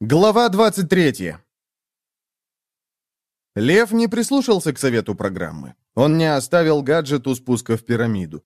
Глава 23. Лев не прислушался к совету программы. Он не оставил гаджет у спуска в пирамиду.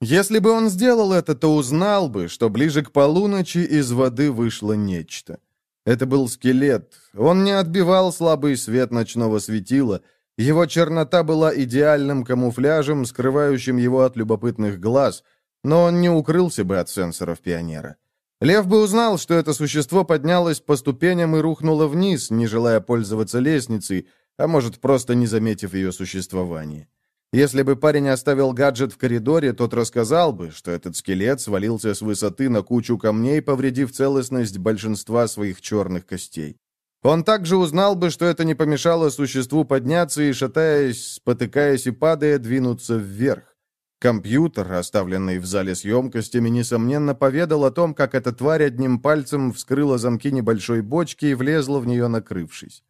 Если бы он сделал это, то узнал бы, что ближе к полуночи из воды вышло нечто. Это был скелет. Он не отбивал слабый свет ночного светила. Его чернота была идеальным камуфляжем, скрывающим его от любопытных глаз, но он не укрылся бы от сенсоров пионера. Лев бы узнал, что это существо поднялось по ступеням и рухнуло вниз, не желая пользоваться лестницей, а может, просто не заметив ее существование. Если бы парень оставил гаджет в коридоре, тот рассказал бы, что этот скелет свалился с высоты на кучу камней, повредив целостность большинства своих черных костей. Он также узнал бы, что это не помешало существу подняться и, шатаясь, спотыкаясь и падая, двинуться вверх. Компьютер, оставленный в зале с емкостями, несомненно поведал о том, как эта тварь одним пальцем вскрыла замки небольшой бочки и влезла в нее, накрывшись.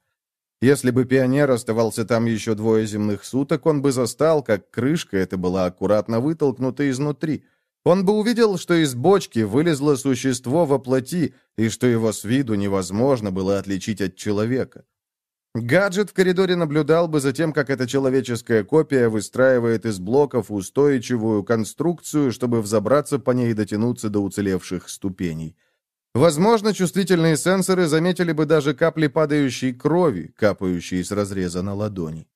Если бы пионер оставался там еще двое земных суток, он бы застал, как крышка эта была аккуратно вытолкнута изнутри. Он бы увидел, что из бочки вылезло существо во плоти, и что его с виду невозможно было отличить от человека. Гаджет в коридоре наблюдал бы за тем, как эта человеческая копия выстраивает из блоков устойчивую конструкцию, чтобы взобраться по ней и дотянуться до уцелевших ступеней. Возможно, чувствительные сенсоры заметили бы даже капли падающей крови, капающие с разреза на ладони.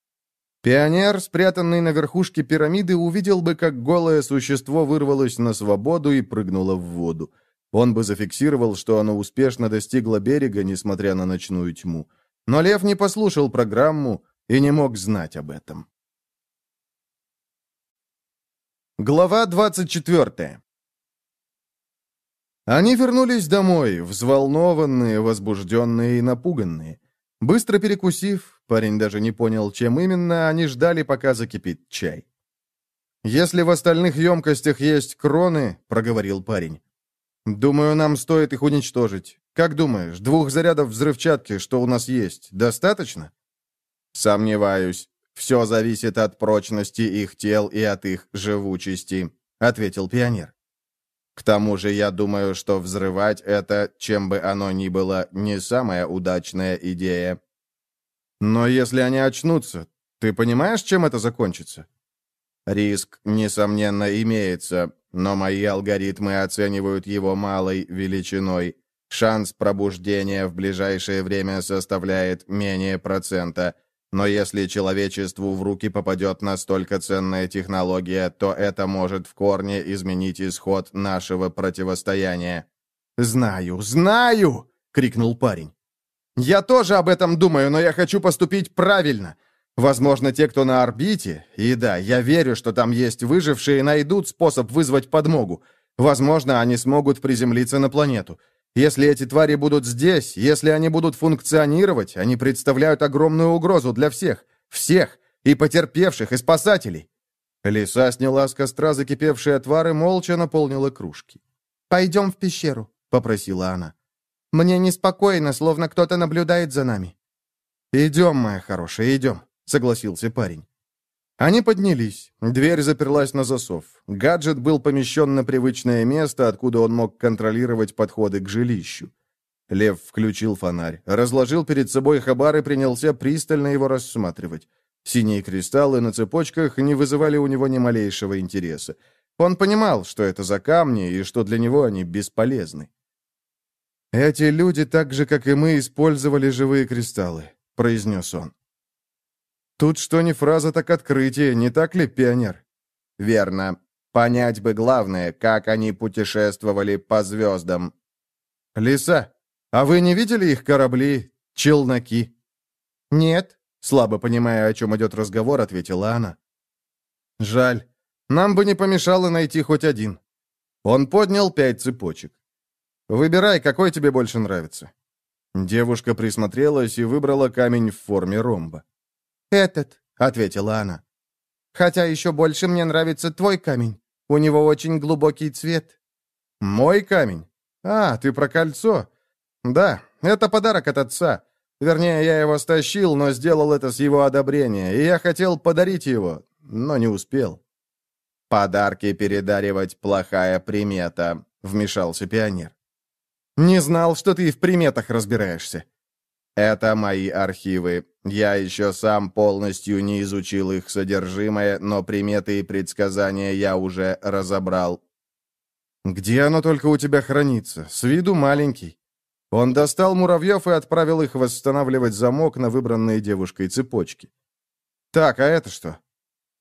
Пионер, спрятанный на верхушке пирамиды, увидел бы, как голое существо вырвалось на свободу и прыгнуло в воду. Он бы зафиксировал, что оно успешно достигло берега, несмотря на ночную тьму. Но Лев не послушал программу и не мог знать об этом. Глава 24. Они вернулись домой, взволнованные, возбужденные и напуганные. Быстро перекусив, парень даже не понял, чем именно, они ждали, пока закипит чай. «Если в остальных емкостях есть кроны», — проговорил парень, — «думаю, нам стоит их уничтожить. Как думаешь, двух зарядов взрывчатки, что у нас есть, достаточно? Сомневаюсь. Все зависит от прочности их тел и от их живучести, ответил пионер. К тому же я думаю, что взрывать это, чем бы оно ни было, не самая удачная идея. Но если они очнутся, ты понимаешь, чем это закончится? Риск, несомненно, имеется, но мои алгоритмы оценивают его малой величиной. Шанс пробуждения в ближайшее время составляет менее процента. Но если человечеству в руки попадет настолько ценная технология, то это может в корне изменить исход нашего противостояния. «Знаю, знаю!» — крикнул парень. «Я тоже об этом думаю, но я хочу поступить правильно. Возможно, те, кто на орбите, и да, я верю, что там есть выжившие, найдут способ вызвать подмогу. Возможно, они смогут приземлиться на планету. Если эти твари будут здесь, если они будут функционировать, они представляют огромную угрозу для всех. Всех! И потерпевших, и спасателей!» Лиса сняла с костра закипевшие отвары, молча наполнила кружки. «Пойдем в пещеру», — попросила она. «Мне неспокойно, словно кто-то наблюдает за нами». «Идем, моя хорошая, идем», — согласился парень. Они поднялись. Дверь заперлась на засов. Гаджет был помещен на привычное место, откуда он мог контролировать подходы к жилищу. Лев включил фонарь, разложил перед собой хабар и принялся пристально его рассматривать. Синие кристаллы на цепочках не вызывали у него ни малейшего интереса. Он понимал, что это за камни и что для него они бесполезны. «Эти люди, так же, как и мы, использовали живые кристаллы», — произнес он. Тут что не фраза, так открытие, не так ли, пионер? Верно. Понять бы главное, как они путешествовали по звездам. Лиса, а вы не видели их корабли, челноки? Нет, слабо понимая, о чем идет разговор, ответила она. Жаль. Нам бы не помешало найти хоть один. Он поднял пять цепочек. Выбирай, какой тебе больше нравится. Девушка присмотрелась и выбрала камень в форме ромба. «Этот», — ответила она. «Хотя еще больше мне нравится твой камень. У него очень глубокий цвет». «Мой камень? А, ты про кольцо? Да, это подарок от отца. Вернее, я его стащил, но сделал это с его одобрения, и я хотел подарить его, но не успел». «Подарки передаривать плохая примета», — вмешался пионер. Не знал, что ты и в приметах разбираешься». «Это мои архивы. Я еще сам полностью не изучил их содержимое, но приметы и предсказания я уже разобрал». «Где оно только у тебя хранится? С виду маленький». Он достал муравьев и отправил их восстанавливать замок на выбранные девушкой цепочки. «Так, а это что?»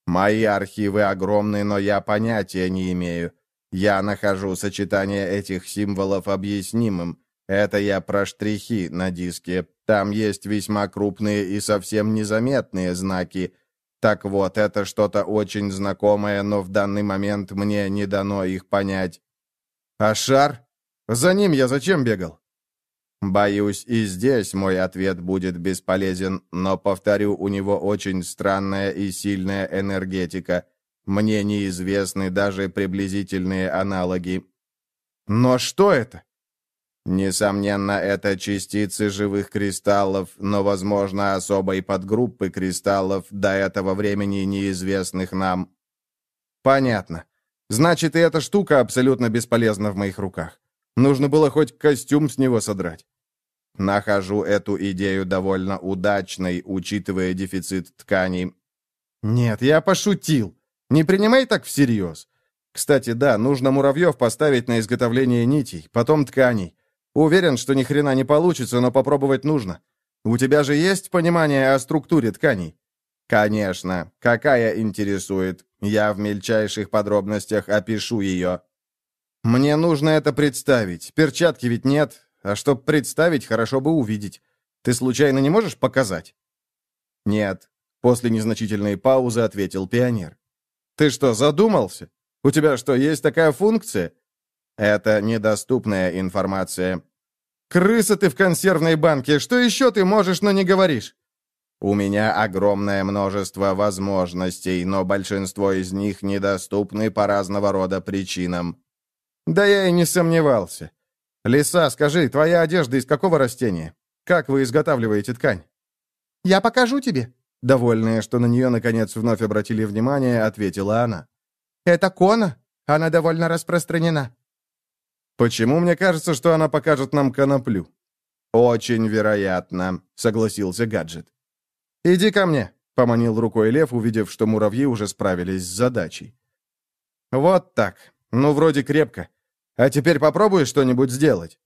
«Мои архивы огромны, но я понятия не имею. Я нахожу сочетание этих символов объяснимым. Это я про штрихи на диске. Там есть весьма крупные и совсем незаметные знаки. Так вот, это что-то очень знакомое, но в данный момент мне не дано их понять. А шар? За ним я зачем бегал? Боюсь, и здесь мой ответ будет бесполезен, но, повторю, у него очень странная и сильная энергетика. Мне неизвестны даже приблизительные аналоги. Но что это? Несомненно, это частицы живых кристаллов, но, возможно, особой подгруппы кристаллов, до этого времени неизвестных нам. Понятно. Значит, и эта штука абсолютно бесполезна в моих руках. Нужно было хоть костюм с него содрать. Нахожу эту идею довольно удачной, учитывая дефицит тканей. Нет, я пошутил. Не принимай так всерьез. Кстати, да, нужно муравьев поставить на изготовление нитей, потом тканей. Уверен, что ни хрена не получится, но попробовать нужно. У тебя же есть понимание о структуре тканей? Конечно. Какая интересует? Я в мельчайших подробностях опишу ее. Мне нужно это представить. Перчатки ведь нет, а чтоб представить, хорошо бы увидеть. Ты случайно не можешь показать? Нет. После незначительной паузы ответил пионер. Ты что, задумался? У тебя что, есть такая функция? Это недоступная информация. Крыса ты в консервной банке. Что еще ты можешь, но не говоришь? У меня огромное множество возможностей, но большинство из них недоступны по разного рода причинам. Да я и не сомневался. Лиса, скажи, твоя одежда из какого растения? Как вы изготавливаете ткань? Я покажу тебе. Довольная, что на нее, наконец, вновь обратили внимание, ответила она. Это кона. Она довольно распространена. «Почему мне кажется, что она покажет нам коноплю?» «Очень вероятно», — согласился гаджет. «Иди ко мне», — поманил рукой лев, увидев, что муравьи уже справились с задачей. «Вот так. Ну, вроде крепко. А теперь попробуй что-нибудь сделать».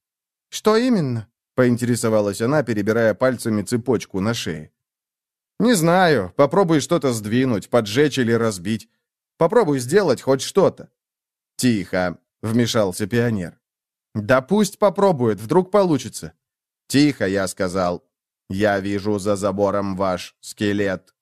«Что именно?» — поинтересовалась она, перебирая пальцами цепочку на шее. «Не знаю. Попробуй что-то сдвинуть, поджечь или разбить. Попробуй сделать хоть что-то». «Тихо», — вмешался пионер. «Да пусть попробует, вдруг получится». «Тихо», — я сказал. «Я вижу за забором ваш скелет».